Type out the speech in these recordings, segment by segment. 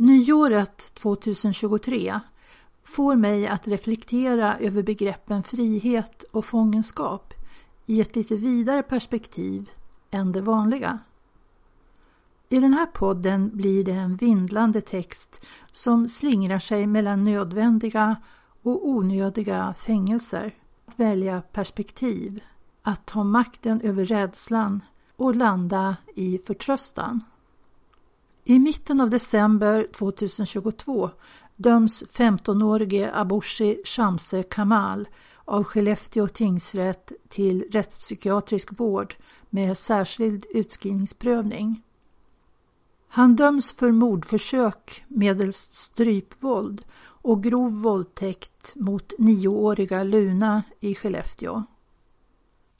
Nyåret 2023 får mig att reflektera över begreppen frihet och fångenskap i ett lite vidare perspektiv än det vanliga. I den här podden blir det en vindlande text som slingrar sig mellan nödvändiga och onödiga fängelser. Att välja perspektiv, att ta makten över rädslan och landa i förtröstan. I mitten av december 2022 döms 15-årige Abushi Shamse Kamal av Skellefteå tingsrätt till rättspsykiatrisk vård med särskild utskrivningsprövning. Han döms för mordförsök medelst strypvåld och grov våldtäkt mot nioåriga Luna i Skellefteå.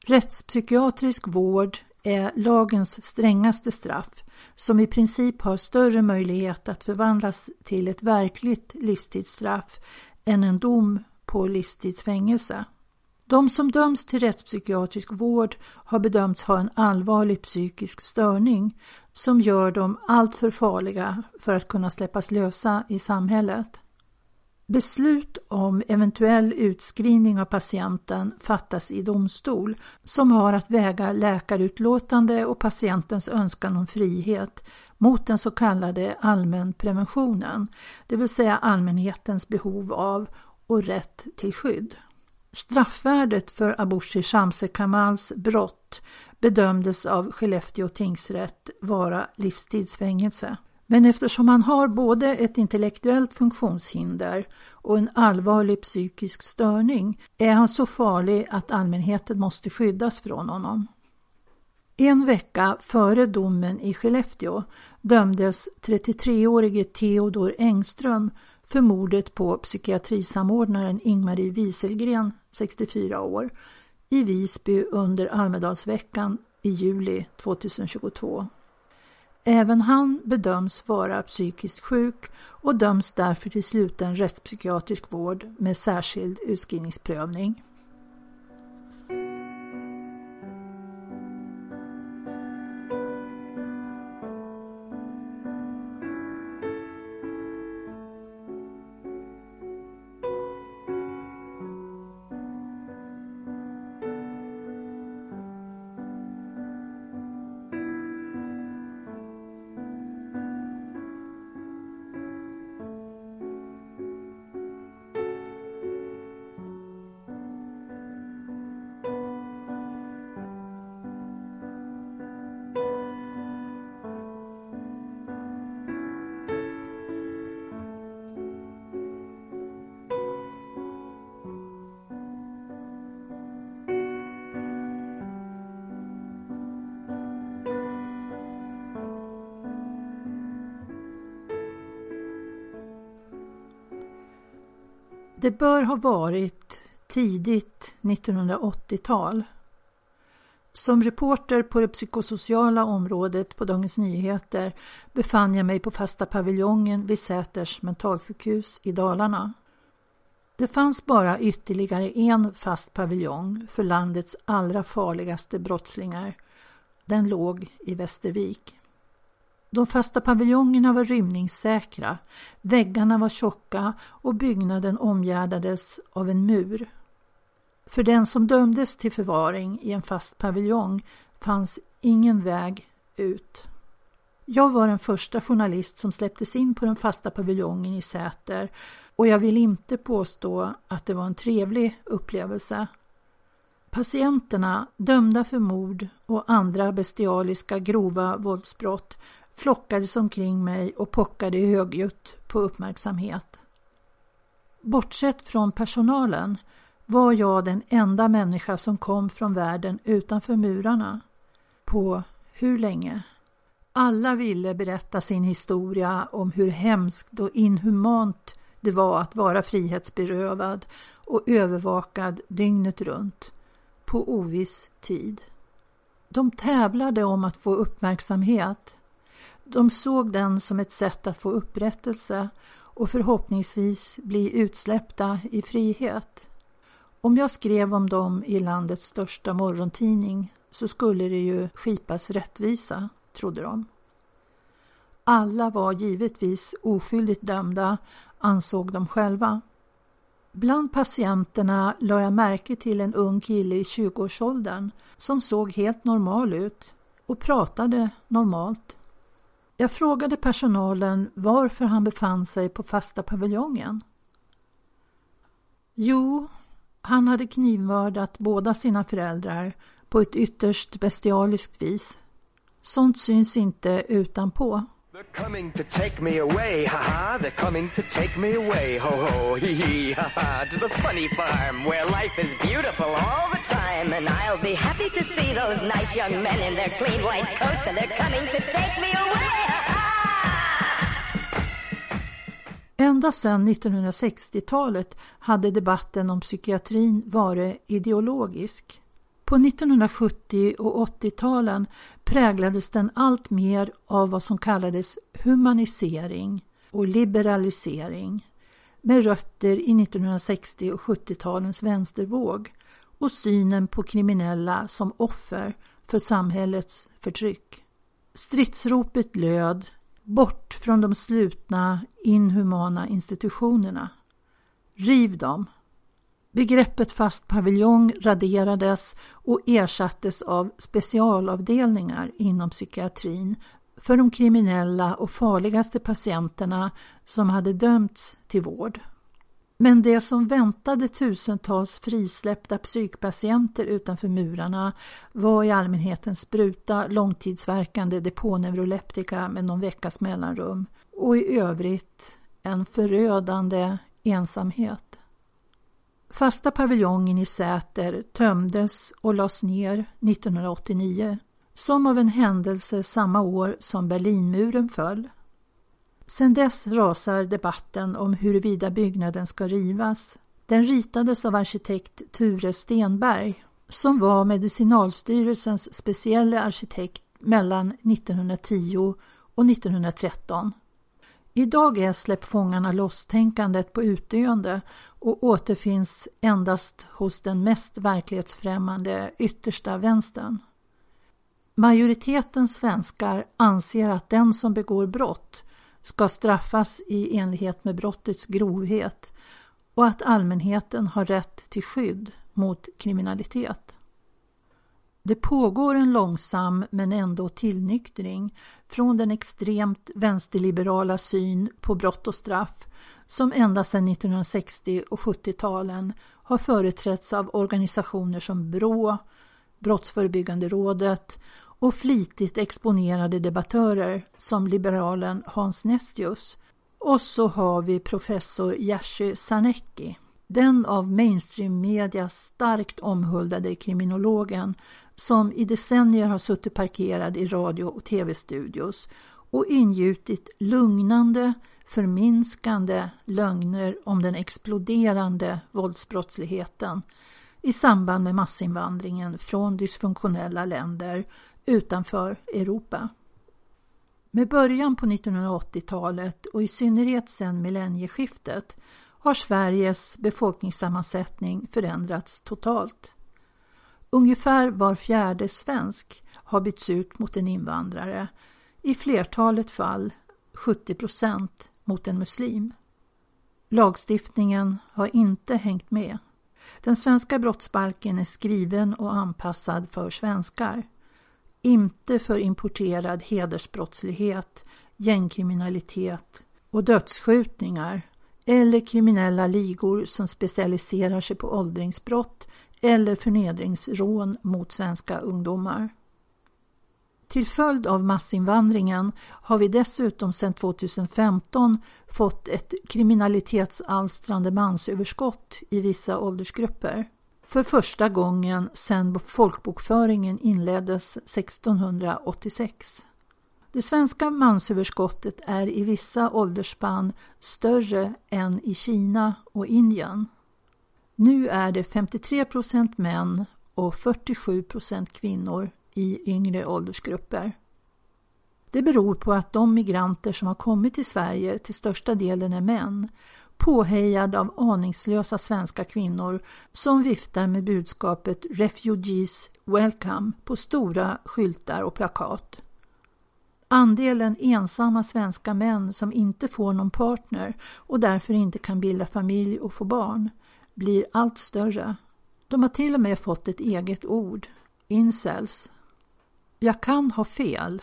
Rättspsykiatrisk vård är lagens strängaste straff som i princip har större möjlighet att förvandlas till ett verkligt livstidsstraff än en dom på livstidsfängelse. De som döms till rättspsykiatrisk vård har bedömts ha en allvarlig psykisk störning som gör dem alltför farliga för att kunna släppas lösa i samhället. Beslut om eventuell utskrivning av patienten fattas i domstol som har att väga läkarutlåtande och patientens önskan om frihet mot den så kallade allmänpreventionen, det vill säga allmänhetens behov av och rätt till skydd. Straffvärdet för Abushi Shamse Kamals brott bedömdes av Skellefteå tingsrätt vara livstidsfängelse. Men eftersom han har både ett intellektuellt funktionshinder och en allvarlig psykisk störning är han så farlig att allmänheten måste skyddas från honom. En vecka före domen i Skellefteå dömdes 33-årige Theodor Engström för mordet på psykiatrisamordnaren Ingmarie Wieselgren, 64 år, i Visby under Almedalsveckan i juli 2022. Även han bedöms vara psykiskt sjuk och döms därför till sluten rättspsykiatrisk vård med särskild utskrivningsprövning. Det bör ha varit tidigt 1980-tal. Som reporter på det psykosociala området på Dagens Nyheter befann jag mig på fasta paviljongen vid Säters mentalsjukhus i Dalarna. Det fanns bara ytterligare en fast paviljong för landets allra farligaste brottslingar. Den låg i Västervik. De fasta paviljongerna var rymningssäkra, väggarna var tjocka och byggnaden omgärdades av en mur. För den som dömdes till förvaring i en fast paviljong fanns ingen väg ut. Jag var den första journalist som släpptes in på den fasta paviljongen i Säter och jag vill inte påstå att det var en trevlig upplevelse. Patienterna, dömda för mord och andra bestialiska grova våldsbrott, flockades omkring mig och pockade högljutt på uppmärksamhet. Bortsett från personalen var jag den enda människa som kom från världen utanför murarna. På hur länge? Alla ville berätta sin historia om hur hemskt och inhumant det var att vara frihetsberövad och övervakad dygnet runt, på oviss tid. De tävlade om att få uppmärksamhet de såg den som ett sätt att få upprättelse och förhoppningsvis bli utsläppta i frihet. Om jag skrev om dem i landets största morgontidning så skulle det ju skipas rättvisa, trodde de. Alla var givetvis oskyldigt dömda, ansåg de själva. Bland patienterna la jag märke till en ung kille i 20-årsåldern som såg helt normal ut och pratade normalt. Jag frågade personalen varför han befann sig på fasta paviljongen. Jo, han hade knivmördat båda sina föräldrar på ett ytterst bestialiskt vis. Sånt syns inte utanpå. They're coming to take me away, haha. They're coming to take me away, ho ho, hee hee, haha. To the funny farm where life is beautiful all the time. And I'll be happy to see those nice young men in their clean white coats. And they're coming to take me away, haha. Ända sedan 1960-talet hade debatten om psykiatrin varit ideologisk. På 1970 och 80-talen präglades den allt mer av vad som kallades humanisering och liberalisering med rötter i 1960 och 70-talens vänstervåg och synen på kriminella som offer för samhällets förtryck. Stridsropet löd Bort från de slutna, inhumana institutionerna. Riv dem. Begreppet fast paviljong raderades och ersattes av specialavdelningar inom psykiatrin för de kriminella och farligaste patienterna som hade dömts till vård. Men det som väntade tusentals frisläppta psykpatienter utanför murarna var i allmänhet en spruta långtidsverkande deponeuroleptika med någon veckas mellanrum och i övrigt en förödande ensamhet. Fasta paviljongen i Säter tömdes och lades ner 1989 som av en händelse samma år som Berlinmuren föll. Sedan dess rasar debatten om huruvida byggnaden ska rivas. Den ritades av arkitekt Ture Stenberg som var Medicinalstyrelsens speciella arkitekt mellan 1910 och 1913. Idag är Släpp fångarna loss-tänkandet på utdöende och återfinns endast hos den mest verklighetsfrämmande yttersta vänstern. Majoriteten svenskar anser att den som begår brott ska straffas i enlighet med brottets grovhet och att allmänheten har rätt till skydd mot kriminalitet. Det pågår en långsam men ändå tillnyktring från den extremt vänsterliberala syn på brott och straff som ända sedan 1960 och 70-talen har företrätts av organisationer som BRÅ, Brottsförebyggande rådet och flitigt exponerade debattörer som liberalen Hans Nestius. Och så har vi professor Jerzy Sarnecki, den av mainstream-media starkt omhuldade kriminologen som i decennier har suttit parkerad i radio och tv-studios och ingjutit lugnande, förminskande lögner om den exploderande våldsbrottsligheten i samband med massinvandringen från dysfunktionella länder utanför Europa. Med början på 1980-talet och i synnerhet sedan millennieskiftet har Sveriges befolkningssammansättning förändrats totalt. Ungefär var fjärde svensk har bytts ut mot en invandrare, i flertalet fall 70 procent mot en muslim. Lagstiftningen har inte hängt med. Den svenska brottsbalken är skriven och anpassad för svenskar inte för importerad hedersbrottslighet, gängkriminalitet och dödsskjutningar eller kriminella ligor som specialiserar sig på åldringsbrott eller förnedringsrån mot svenska ungdomar. Till följd av massinvandringen har vi dessutom sedan 2015 fått ett kriminalitetsalstrande mansöverskott i vissa åldersgrupper för första gången sedan folkbokföringen inleddes 1686. Det svenska mansöverskottet är i vissa åldersspann större än i Kina och Indien. Nu är det 53 procent män och 47 procent kvinnor i yngre åldersgrupper. Det beror på att de migranter som har kommit till Sverige till största delen är män påhejad av aningslösa svenska kvinnor som viftar med budskapet Refugees Welcome på stora skyltar och plakat. Andelen ensamma svenska män som inte får någon partner och därför inte kan bilda familj och få barn blir allt större. De har till och med fått ett eget ord, incels. Jag kan ha fel,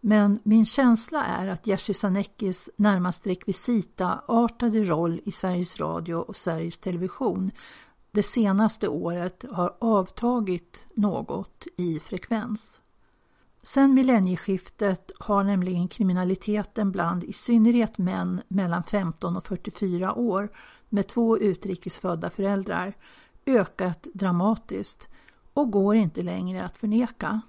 men min känsla är att Jerzy Sarneckis närmast rekvisita-artade roll i Sveriges Radio och Sveriges Television det senaste året har avtagit något i frekvens. Sen millennieskiftet har nämligen kriminaliteten bland i synnerhet män mellan 15 och 44 år med två utrikesfödda föräldrar ökat dramatiskt och går inte längre att förneka.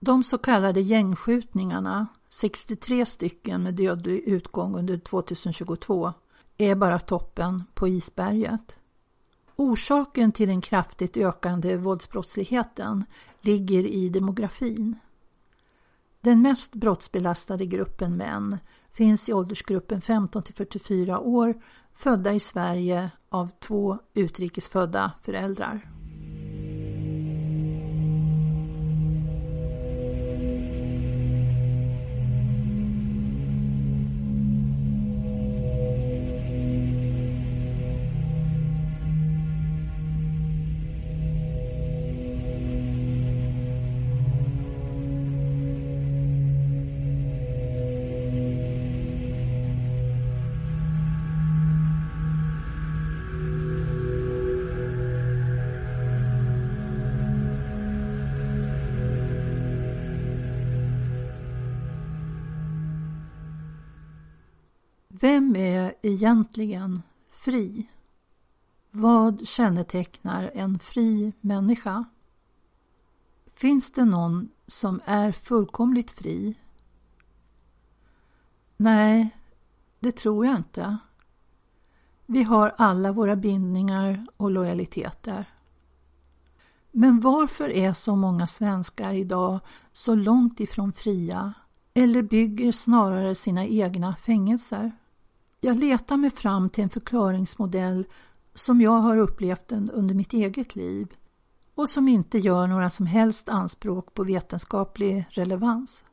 De så kallade gängskjutningarna, 63 stycken med dödlig utgång under 2022, är bara toppen på isberget. Orsaken till den kraftigt ökande våldsbrottsligheten ligger i demografin. Den mest brottsbelastade gruppen män finns i åldersgruppen 15 till 44 år födda i Sverige av två utrikesfödda föräldrar. Vem är egentligen fri? Vad kännetecknar en fri människa? Finns det någon som är fullkomligt fri? Nej, det tror jag inte. Vi har alla våra bindningar och lojaliteter. Men varför är så många svenskar idag så långt ifrån fria eller bygger snarare sina egna fängelser? Jag letar mig fram till en förklaringsmodell som jag har upplevt den under mitt eget liv och som inte gör några som helst anspråk på vetenskaplig relevans.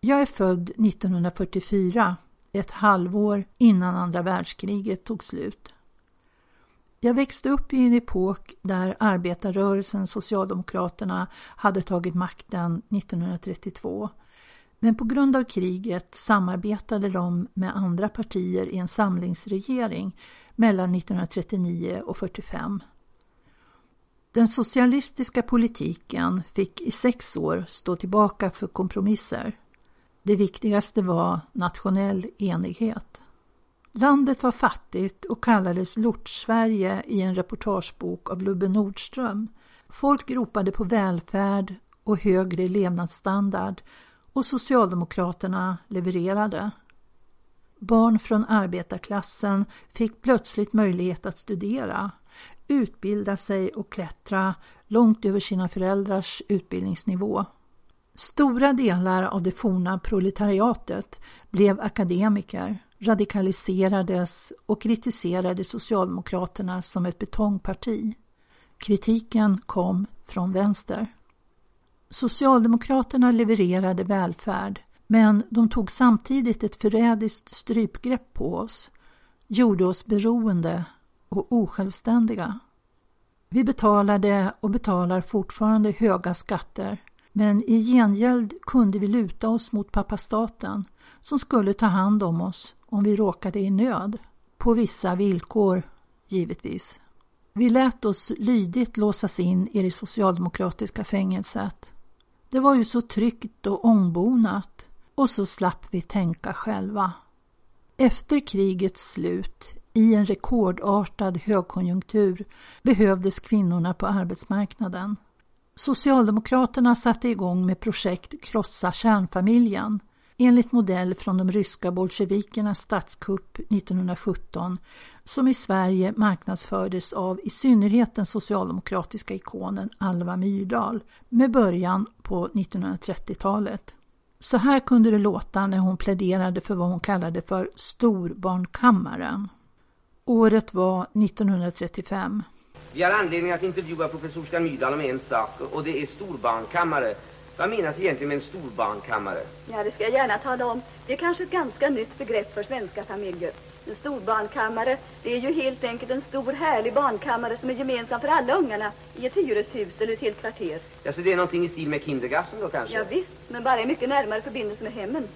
Jag är född 1944, ett halvår innan andra världskriget tog slut. Jag växte upp i en epok där arbetarrörelsen Socialdemokraterna hade tagit makten 1932 men på grund av kriget samarbetade de med andra partier i en samlingsregering mellan 1939 och 1945. Den socialistiska politiken fick i sex år stå tillbaka för kompromisser. Det viktigaste var nationell enighet. Landet var fattigt och kallades Lortsverige i en reportagebok av Lubbe Nordström. Folk ropade på välfärd och högre levnadsstandard och Socialdemokraterna levererade. Barn från arbetarklassen fick plötsligt möjlighet att studera, utbilda sig och klättra långt över sina föräldrars utbildningsnivå. Stora delar av det forna proletariatet blev akademiker, radikaliserades och kritiserade Socialdemokraterna som ett betongparti. Kritiken kom från vänster. Socialdemokraterna levererade välfärd men de tog samtidigt ett förrädiskt strypgrepp på oss, gjorde oss beroende och osjälvständiga. Vi betalade och betalar fortfarande höga skatter men i gengäld kunde vi luta oss mot pappa staten som skulle ta hand om oss om vi råkade i nöd. På vissa villkor, givetvis. Vi lät oss lydigt låsas in i det socialdemokratiska fängelset. Det var ju så tryggt och ombonat och så slapp vi tänka själva. Efter krigets slut, i en rekordartad högkonjunktur, behövdes kvinnorna på arbetsmarknaden. Socialdemokraterna satte igång med projekt Krossa kärnfamiljen enligt modell från de ryska bolsjevikernas statskupp 1917 som i Sverige marknadsfördes av i synnerhet den socialdemokratiska ikonen Alva Myrdal med början på 1930-talet. Så här kunde det låta när hon pläderade för vad hon kallade för storbarnkammaren. Året var 1935. Vi har anledning att intervjua professor Myrdal om en sak och det är storbarnkammare Vad menas egentligen med en storbarnkammare? Ja, det ska jag gärna tala om. Det är kanske ett ganska nytt begrepp för svenska familjer. En storbarnkammare, det är ju helt enkelt en stor härlig barnkammare som är gemensam för alla ungarna i ett hyreshus eller ett helt kvarter. Ja, så det är någonting i stil med kindergarten då kanske? Ja, visst, men bara i mycket närmare förbindelse med hemmen.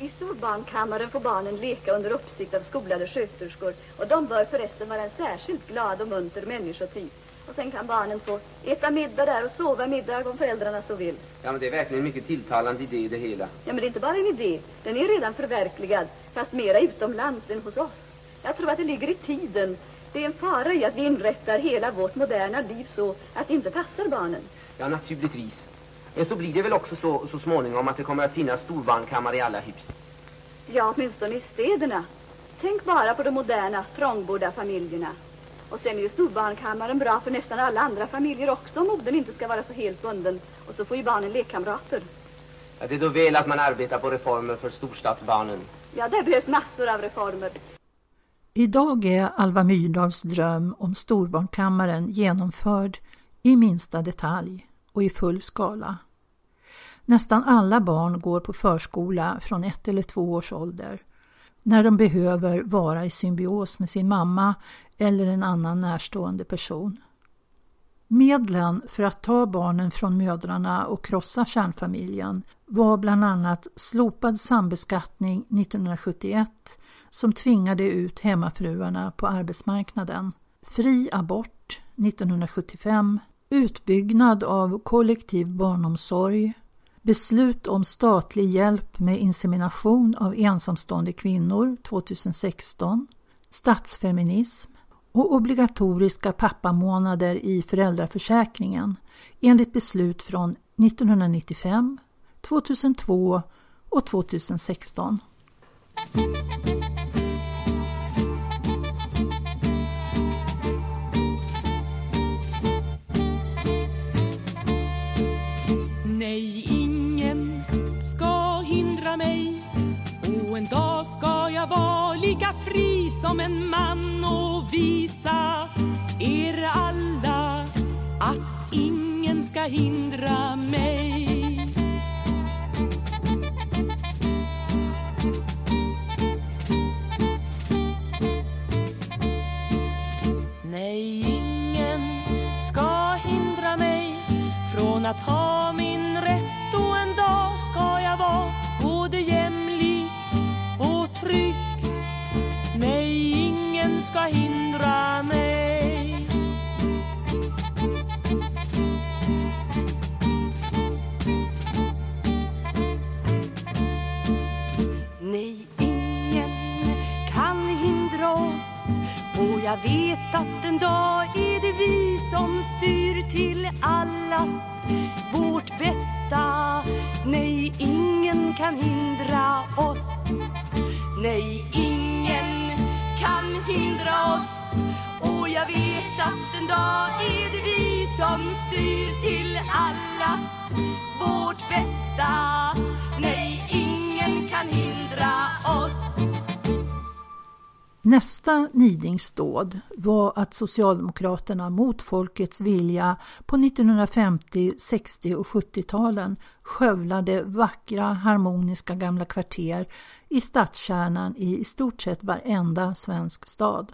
I storbarnkammaren får barnen leka under uppsikt av skolade sköterskor och de bör förresten vara en särskilt glad och munter människotyp. Och sen kan barnen få äta middag där och sova middag om föräldrarna så vill. Ja, men det är verkligen en mycket tilltalande idé det hela. Ja, men det är inte bara en idé. Den är redan förverkligad, fast mera utomlands än hos oss. Jag tror att det ligger i tiden. Det är en fara i att vi inrättar hela vårt moderna liv så att det inte passar barnen. Ja, naturligtvis. Men så blir det väl också så, så småningom att det kommer att finnas storbarnkammare i alla hus. Ja, åtminstone i städerna. Tänk bara på de moderna, trångbodda familjerna. Och sen är ju storbarnkammaren bra för nästan alla andra familjer också om modern inte ska vara så helt bunden. Och så får ju barnen lekkamrater. Ja, det är då väl att man arbetar på reformer för storstadsbarnen. Ja, det behövs massor av reformer. Idag är Alva Myrdals dröm om storbarnkammaren genomförd i minsta detalj och i full skala. Nästan alla barn går på förskola från ett eller två års ålder när de behöver vara i symbios med sin mamma eller en annan närstående person. Medlen för att ta barnen från mödrarna och krossa kärnfamiljen var bland annat slopad sambeskattning 1971 som tvingade ut hemmafruarna på arbetsmarknaden, fri abort 1975, utbyggnad av kollektiv barnomsorg, beslut om statlig hjälp med insemination av ensamstående kvinnor 2016, statsfeminism och obligatoriska pappamånader i föräldraförsäkringen enligt beslut från 1995, 2002 och 2016. Nej, ingen ska hindra mig och en dag ska jag vara lika fri som en man och visa er alla att ingen ska hindra mig. Nej, ingen ska hindra mig från att ha min rätt. Att en dag är det vi som styr till allas vårt bästa Nej, ingen kan hindra oss Nästa nidingsdåd var att Socialdemokraterna mot folkets vilja på 1950-, 60 och 70-talen skövlade vackra harmoniska gamla kvarter i stadskärnan i i stort sett varenda svensk stad.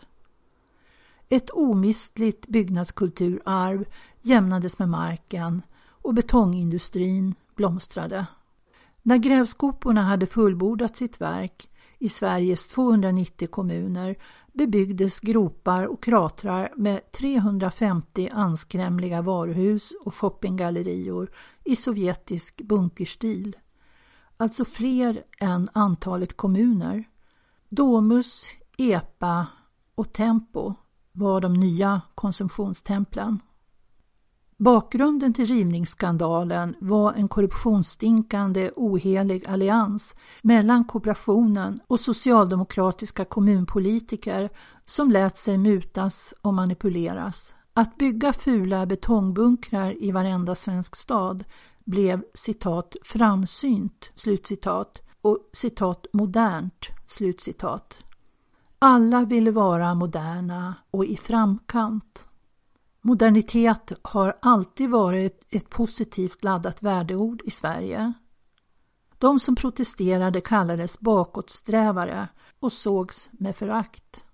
Ett omistligt byggnadskulturarv jämnades med marken och betongindustrin blomstrade. När grävskoporna hade fullbordat sitt verk i Sveriges 290 kommuner bebyggdes gropar och kratrar med 350 anskrämliga varuhus och shoppinggallerior i sovjetisk bunkerstil. Alltså fler än antalet kommuner. Domus, Epa och Tempo var de nya konsumtionstemplen. Bakgrunden till rivningsskandalen var en korruptionsstinkande ohelig allians mellan kooperationen och socialdemokratiska kommunpolitiker som lät sig mutas och manipuleras. Att bygga fula betongbunkrar i varenda svensk stad blev citat framsynt slutcitat och citat modernt slutcitat. Alla ville vara moderna och i framkant. Modernitet har alltid varit ett positivt laddat värdeord i Sverige. De som protesterade kallades bakåtsträvare och sågs med förakt.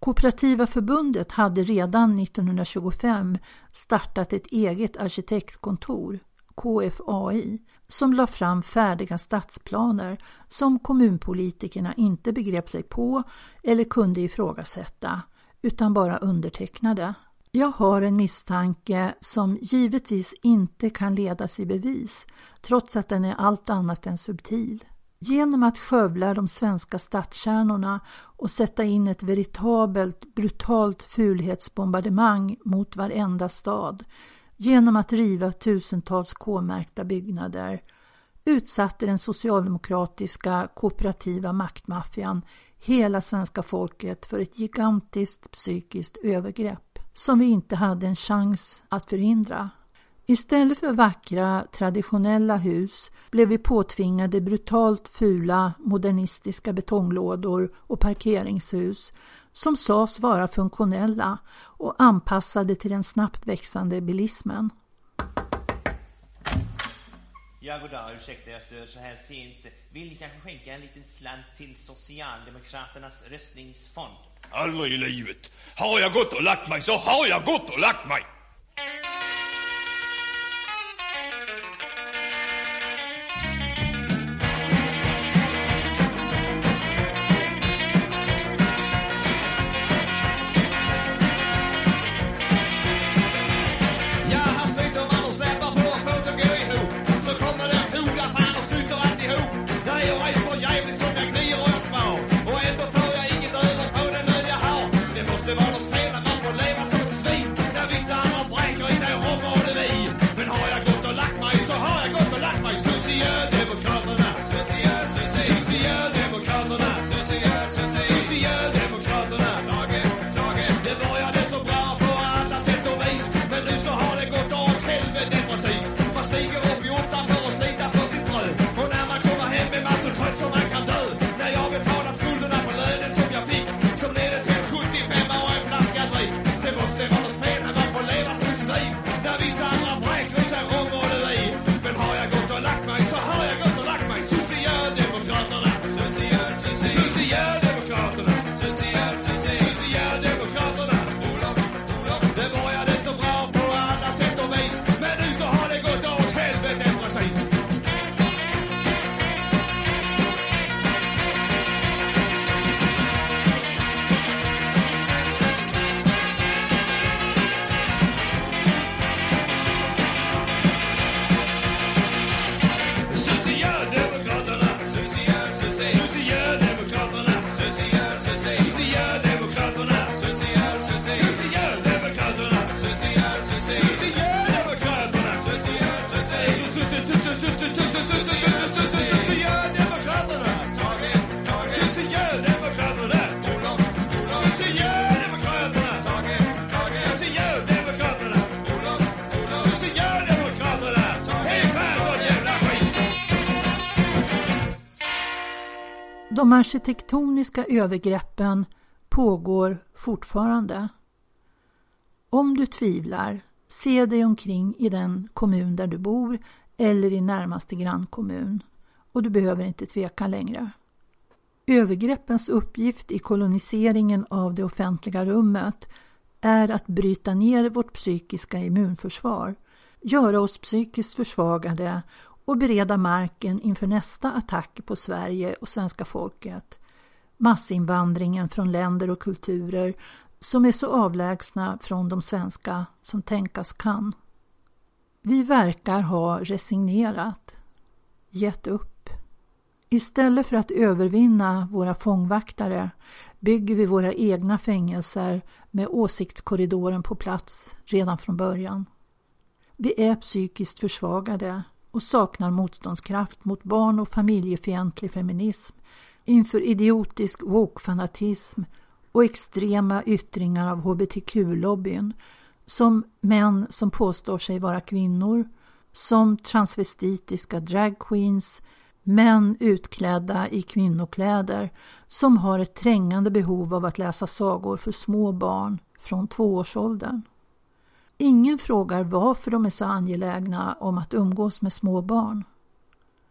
Kooperativa förbundet hade redan 1925 startat ett eget arkitektkontor, KFAI, som la fram färdiga stadsplaner som kommunpolitikerna inte begrep sig på eller kunde ifrågasätta, utan bara undertecknade. Jag har en misstanke som givetvis inte kan ledas i bevis, trots att den är allt annat än subtil. Genom att skövla de svenska stadskärnorna och sätta in ett veritabelt brutalt fulhetsbombardemang mot varenda stad, genom att riva tusentals K-märkta byggnader, utsatte den socialdemokratiska kooperativa maktmaffian hela svenska folket för ett gigantiskt psykiskt övergrepp som vi inte hade en chans att förhindra. Istället för vackra traditionella hus blev vi påtvingade brutalt fula modernistiska betonglådor och parkeringshus som sades vara funktionella och anpassade till den snabbt växande bilismen. Ja, goddag. Ursäkta jag stör så här sent. Vill ni kanske skänka en liten slant till Socialdemokraternas röstningsfond? Aldrig i livet. Har jag gått och lagt mig så har jag gått och lagt mig. De arkitektoniska övergreppen pågår fortfarande. Om du tvivlar, se dig omkring i den kommun där du bor eller i närmaste grannkommun och du behöver inte tveka längre. Övergreppens uppgift i koloniseringen av det offentliga rummet är att bryta ner vårt psykiska immunförsvar, göra oss psykiskt försvagade och bereda marken inför nästa attack på Sverige och svenska folket. Massinvandringen från länder och kulturer som är så avlägsna från de svenska som tänkas kan. Vi verkar ha resignerat, gett upp. Istället för att övervinna våra fångvaktare bygger vi våra egna fängelser med åsiktskorridoren på plats redan från början. Vi är psykiskt försvagade och saknar motståndskraft mot barn och familjefientlig feminism inför idiotisk woke-fanatism och extrema yttringar av hbtq-lobbyn som män som påstår sig vara kvinnor, som transvestitiska dragqueens, män utklädda i kvinnokläder som har ett trängande behov av att läsa sagor för små barn från tvåårsåldern. Ingen frågar varför de är så angelägna om att umgås med små barn.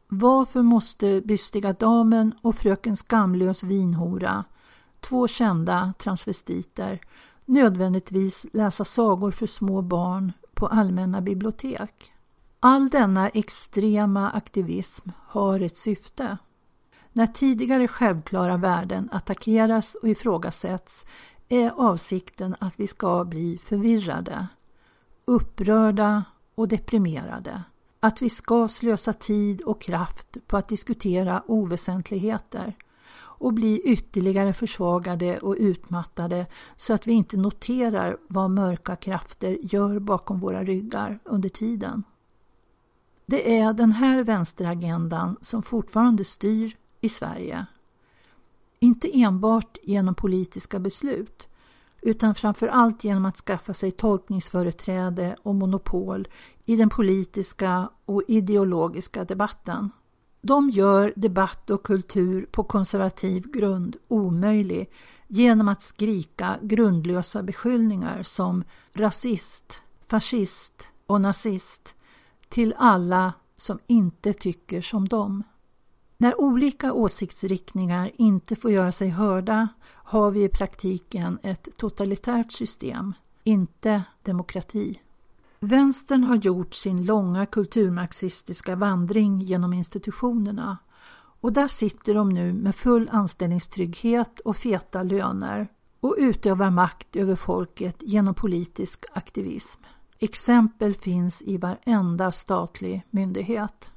Varför måste Bystiga damen och fröken Skamlös vinhora, två kända transvestiter, nödvändigtvis läsa sagor för små barn på allmänna bibliotek? All denna extrema aktivism har ett syfte. När tidigare självklara värden attackeras och ifrågasätts är avsikten att vi ska bli förvirrade, upprörda och deprimerade. Att vi ska slösa tid och kraft på att diskutera oväsentligheter och bli ytterligare försvagade och utmattade så att vi inte noterar vad mörka krafter gör bakom våra ryggar under tiden. Det är den här vänsteragendan som fortfarande styr i Sverige. Inte enbart genom politiska beslut utan framför allt genom att skaffa sig tolkningsföreträde och monopol i den politiska och ideologiska debatten. De gör debatt och kultur på konservativ grund omöjlig genom att skrika grundlösa beskyllningar som rasist, fascist och nazist till alla som inte tycker som dem. När olika åsiktsriktningar inte får göra sig hörda har vi i praktiken ett totalitärt system, inte demokrati. Vänstern har gjort sin långa kulturmarxistiska vandring genom institutionerna och där sitter de nu med full anställningstrygghet och feta löner och utövar makt över folket genom politisk aktivism. Exempel finns i varenda statlig myndighet.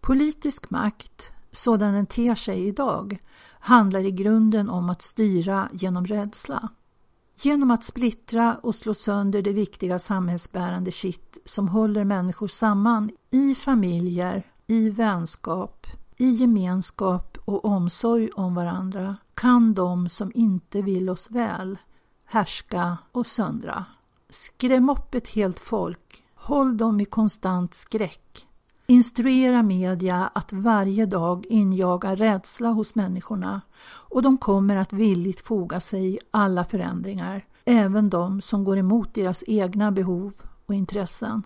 Politisk makt, sådan den ter sig idag, handlar i grunden om att styra genom rädsla. Genom att splittra och slå sönder det viktiga samhällsbärande kitt som håller människor samman i familjer, i vänskap, i gemenskap och omsorg om varandra kan de som inte vill oss väl härska och söndra. Skräm upp ett helt folk, håll dem i konstant skräck. Instruera media att varje dag injaga rädsla hos människorna och de kommer att villigt foga sig i alla förändringar, även de som går emot deras egna behov och intressen.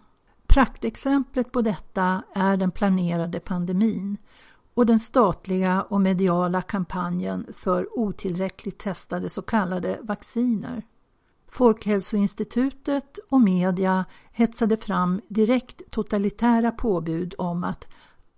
Praktexemplet på detta är den planerade pandemin och den statliga och mediala kampanjen för otillräckligt testade så kallade vacciner. Folkhälsoinstitutet och media hetsade fram direkt totalitära påbud om att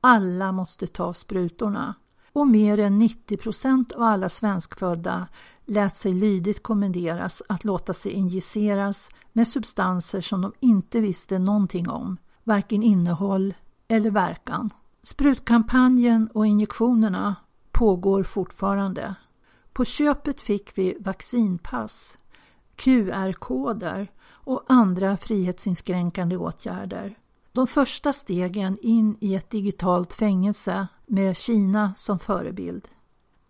alla måste ta sprutorna och mer än 90 procent av alla svenskfödda lät sig lydigt kommenderas att låta sig injiceras med substanser som de inte visste någonting om, varken innehåll eller verkan. Sprutkampanjen och injektionerna pågår fortfarande. På köpet fick vi vaccinpass QR-koder och andra frihetsinskränkande åtgärder. De första stegen in i ett digitalt fängelse med Kina som förebild.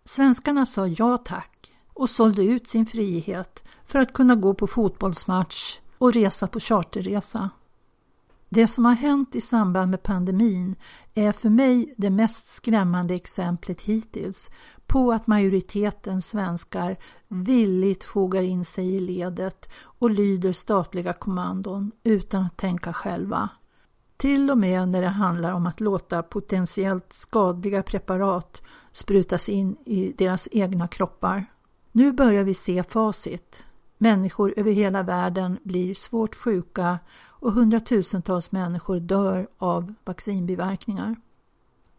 Svenskarna sa ja tack och sålde ut sin frihet för att kunna gå på fotbollsmatch och resa på charterresa. Det som har hänt i samband med pandemin är för mig det mest skrämmande exemplet hittills på att majoriteten svenskar villigt fogar in sig i ledet och lyder statliga kommandon utan att tänka själva. Till och med när det handlar om att låta potentiellt skadliga preparat sprutas in i deras egna kroppar. Nu börjar vi se facit. Människor över hela världen blir svårt sjuka och hundratusentals människor dör av vaccinbiverkningar.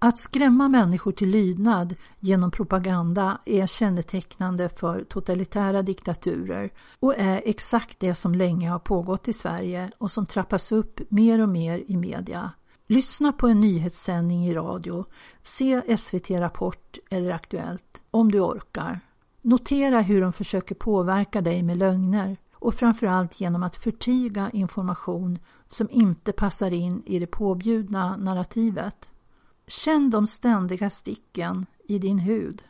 Att skrämma människor till lydnad genom propaganda är kännetecknande för totalitära diktaturer och är exakt det som länge har pågått i Sverige och som trappas upp mer och mer i media. Lyssna på en nyhetssändning i radio, se SVT Rapport eller Aktuellt om du orkar. Notera hur de försöker påverka dig med lögner och framförallt genom att förtiga information som inte passar in i det påbjudna narrativet. Känn de ständiga sticken i din hud.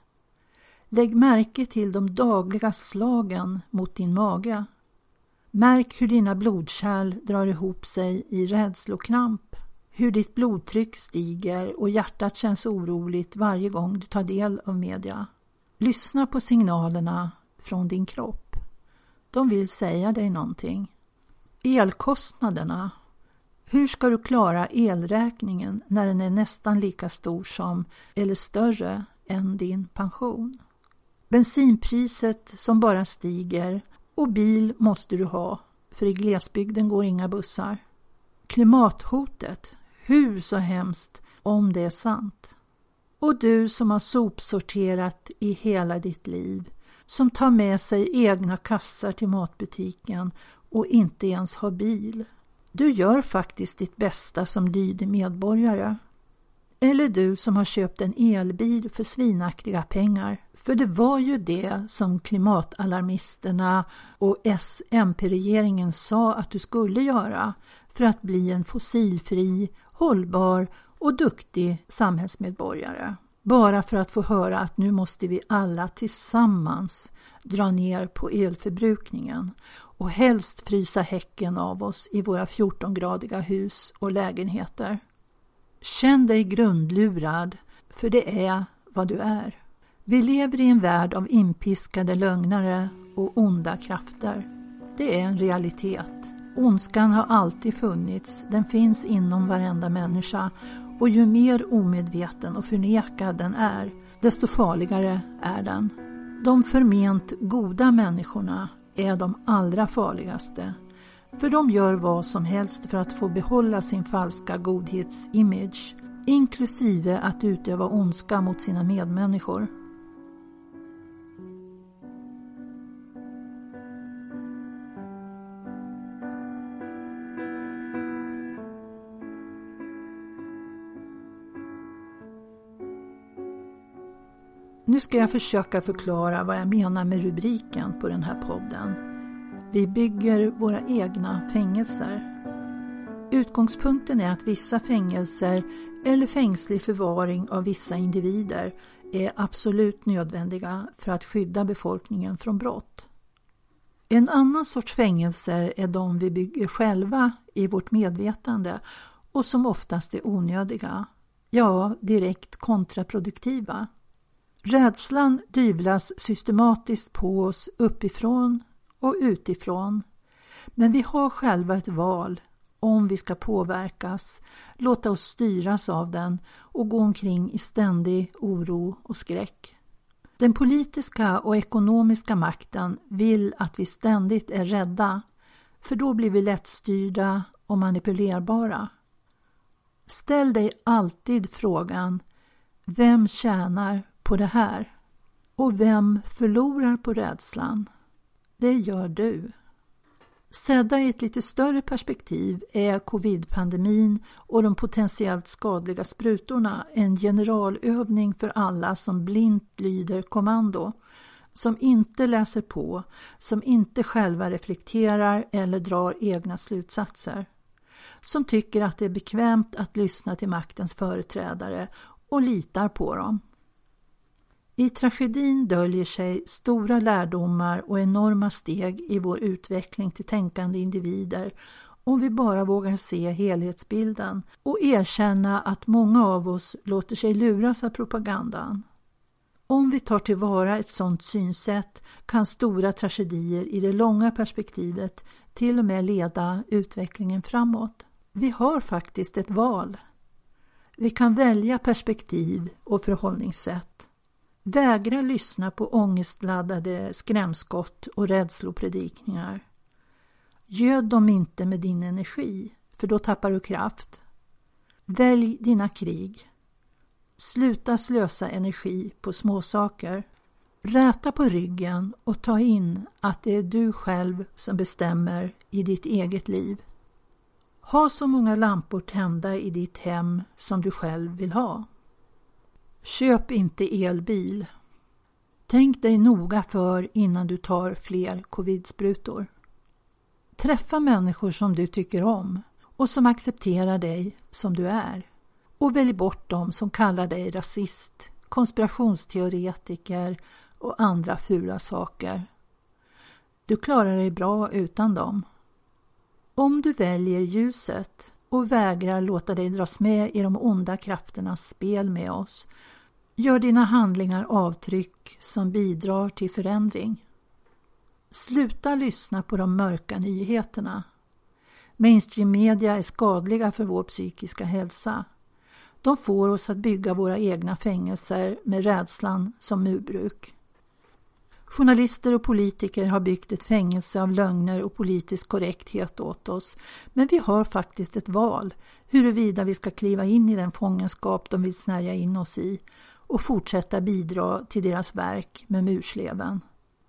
Lägg märke till de dagliga slagen mot din mage. Märk hur dina blodkärl drar ihop sig i rädslokramp. Hur ditt blodtryck stiger och hjärtat känns oroligt varje gång du tar del av media. Lyssna på signalerna från din kropp. De vill säga dig någonting. Elkostnaderna. Hur ska du klara elräkningen när den är nästan lika stor som, eller större, än din pension? Bensinpriset som bara stiger och bil måste du ha, för i glesbygden går inga bussar. Klimathotet, hur så hemskt om det är sant. Och du som har sopsorterat i hela ditt liv, som tar med sig egna kassar till matbutiken och inte ens har bil. Du gör faktiskt ditt bästa som lydig medborgare. Eller du som har köpt en elbil för svinaktiga pengar. För det var ju det som klimatalarmisterna och SMP-regeringen sa att du skulle göra för att bli en fossilfri, hållbar och duktig samhällsmedborgare. Bara för att få höra att nu måste vi alla tillsammans dra ner på elförbrukningen och helst frysa häcken av oss i våra 14-gradiga hus och lägenheter. Känn dig grundlurad, för det är vad du är. Vi lever i en värld av inpiskade lögnare och onda krafter. Det är en realitet. Ondskan har alltid funnits, den finns inom varenda människa och ju mer omedveten och förnekad den är, desto farligare är den. De förment goda människorna är de allra farligaste. För de gör vad som helst för att få behålla sin falska godhetsimage, inklusive att utöva ondska mot sina medmänniskor. Nu ska jag försöka förklara vad jag menar med rubriken på den här podden. Vi bygger våra egna fängelser. Utgångspunkten är att vissa fängelser eller fängslig förvaring av vissa individer är absolut nödvändiga för att skydda befolkningen från brott. En annan sorts fängelser är de vi bygger själva i vårt medvetande och som oftast är onödiga, ja direkt kontraproduktiva. Rädslan dyvlas systematiskt på oss uppifrån och utifrån. Men vi har själva ett val om vi ska påverkas, låta oss styras av den och gå omkring i ständig oro och skräck. Den politiska och ekonomiska makten vill att vi ständigt är rädda, för då blir vi lättstyrda och manipulerbara. Ställ dig alltid frågan Vem tjänar på det här? Och vem förlorar på rädslan? Det gör du. Sedda i ett lite större perspektiv är covid-pandemin och de potentiellt skadliga sprutorna en generalövning för alla som blint lyder kommando, som inte läser på, som inte själva reflekterar eller drar egna slutsatser, som tycker att det är bekvämt att lyssna till maktens företrädare och litar på dem. I tragedin döljer sig stora lärdomar och enorma steg i vår utveckling till tänkande individer om vi bara vågar se helhetsbilden och erkänna att många av oss låter sig luras av propagandan. Om vi tar tillvara ett sådant synsätt kan stora tragedier i det långa perspektivet till och med leda utvecklingen framåt. Vi har faktiskt ett val. Vi kan välja perspektiv och förhållningssätt. Vägra lyssna på ångestladdade skrämskott och rädslopredikningar. Göd dem inte med din energi, för då tappar du kraft. Välj dina krig. Sluta slösa energi på småsaker. Räta på ryggen och ta in att det är du själv som bestämmer i ditt eget liv. Ha så många lampor tända i ditt hem som du själv vill ha. Köp inte elbil. Tänk dig noga för innan du tar fler covidsprutor. Träffa människor som du tycker om och som accepterar dig som du är. Och välj bort dem som kallar dig rasist, konspirationsteoretiker och andra fula saker. Du klarar dig bra utan dem. Om du väljer ljuset och vägrar låta dig dras med i de onda krafternas spel med oss Gör dina handlingar avtryck som bidrar till förändring. Sluta lyssna på de mörka nyheterna. Mainstream-media är skadliga för vår psykiska hälsa. De får oss att bygga våra egna fängelser med rädslan som murbruk. Journalister och politiker har byggt ett fängelse av lögner och politisk korrekthet åt oss. Men vi har faktiskt ett val huruvida vi ska kliva in i den fångenskap de vill snärja in oss i och fortsätta bidra till deras verk med mursleven.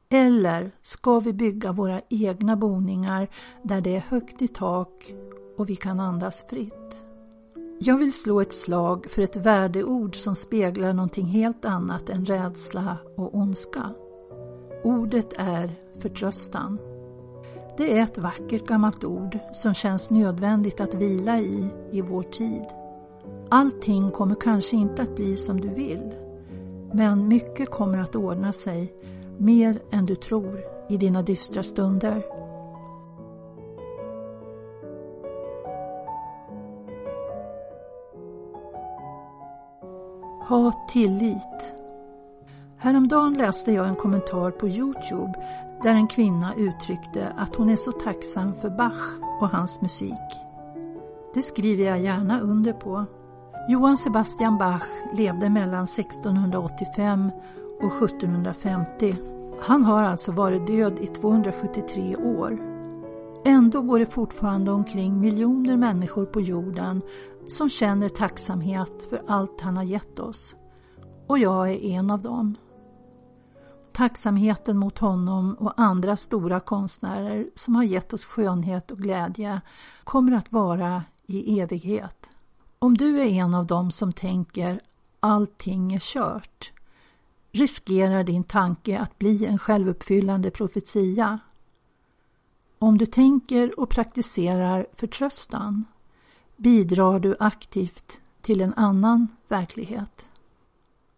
Eller ska vi bygga våra egna boningar där det är högt i tak och vi kan andas fritt? Jag vill slå ett slag för ett värdeord som speglar någonting helt annat än rädsla och ondska. Ordet är förtröstan. Det är ett vackert gammalt ord som känns nödvändigt att vila i i vår tid. Allting kommer kanske inte att bli som du vill. Men mycket kommer att ordna sig, mer än du tror, i dina dystra stunder. Ha tillit. Häromdagen läste jag en kommentar på Youtube där en kvinna uttryckte att hon är så tacksam för Bach och hans musik. Det skriver jag gärna under på. Johann Sebastian Bach levde mellan 1685 och 1750. Han har alltså varit död i 273 år. Ändå går det fortfarande omkring miljoner människor på jorden som känner tacksamhet för allt han har gett oss. Och jag är en av dem. Tacksamheten mot honom och andra stora konstnärer som har gett oss skönhet och glädje kommer att vara i evighet. Om du är en av dem som tänker allting är kört riskerar din tanke att bli en självuppfyllande profetia. Om du tänker och praktiserar förtröstan bidrar du aktivt till en annan verklighet.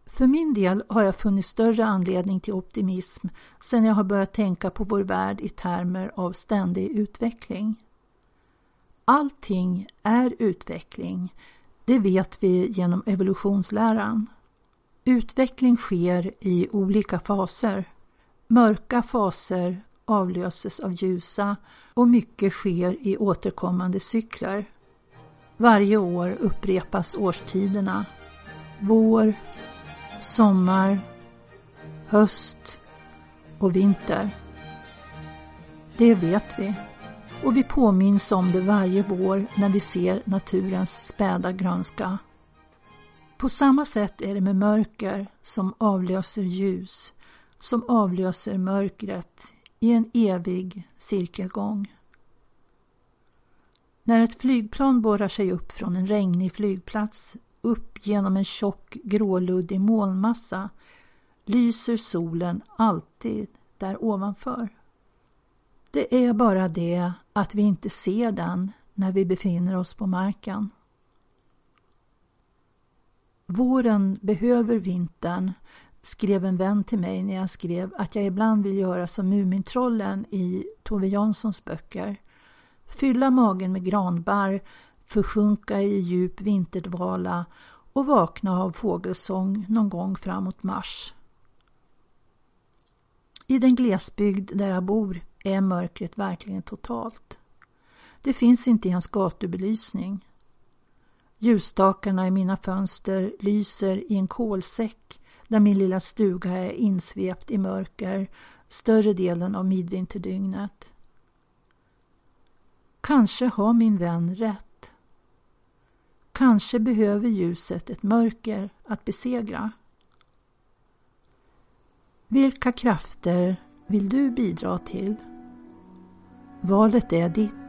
För min del har jag funnit större anledning till optimism sedan jag har börjat tänka på vår värld i termer av ständig utveckling. Allting är utveckling, det vet vi genom evolutionsläran. Utveckling sker i olika faser. Mörka faser avlöses av ljusa och mycket sker i återkommande cykler. Varje år upprepas årstiderna. Vår, sommar, höst och vinter. Det vet vi och vi påminns om det varje vår när vi ser naturens späda grönska. På samma sätt är det med mörker som avlöser ljus, som avlöser mörkret i en evig cirkelgång. När ett flygplan borrar sig upp från en regnig flygplats upp genom en tjock gråluddig molnmassa lyser solen alltid där ovanför. Det är bara det att vi inte ser den när vi befinner oss på marken. Våren behöver vintern, skrev en vän till mig när jag skrev att jag ibland vill göra som Mumintrollen i Tove Janssons böcker. Fylla magen med granbarr, försjunka i djup vinterdvala och vakna av fågelsång någon gång framåt mars. I den glesbygd där jag bor är mörkret verkligen totalt. Det finns inte ens gatubelysning. Ljusstakarna i mina fönster lyser i en kolsäck där min lilla stuga är insvept i mörker större delen av midvinterdygnet. Kanske har min vän rätt. Kanske behöver ljuset ett mörker att besegra. Vilka krafter vill du bidra till? Valet är ditt.